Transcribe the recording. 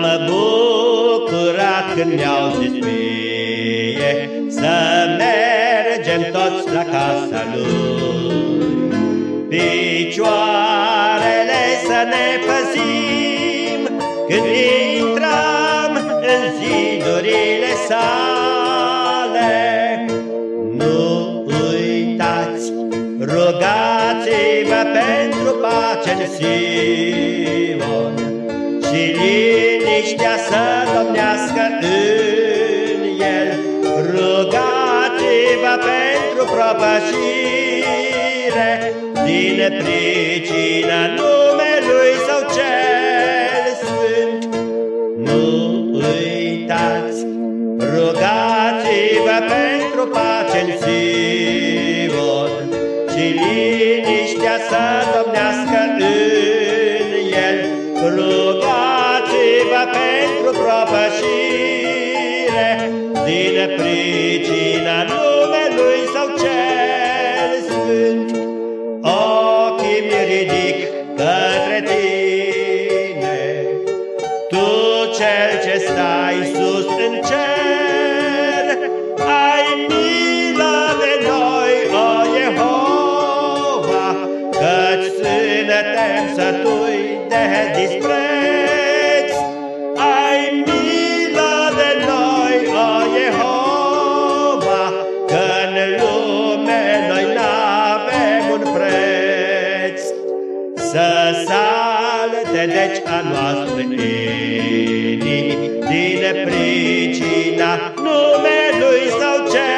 M-am bucurat când mi-au zis mie Să mergem toți la casa lui. Picioarele să ne păzim Când intrăm în zidurile sale. Nu uitați, rugați-vă pentru pace-n Sion Și liniștea să domnească în el. Rugați-vă pentru propășire Din pricina numelui Său cel Sfânt. Nu uitați, rugați-vă pentru pace-n Sion Și liniștea să domnească în el Rugați-vă pentru propășire Din pricina numelui Său cel Sfânt. Ochii mi ridic către Tine Tu cel ce stai sus în cer. Ai milă de noi, o Jehova Căci suntem sătui de dispreț Să salte deci a noastră inimi Din pricina numelui Său cel Sfânt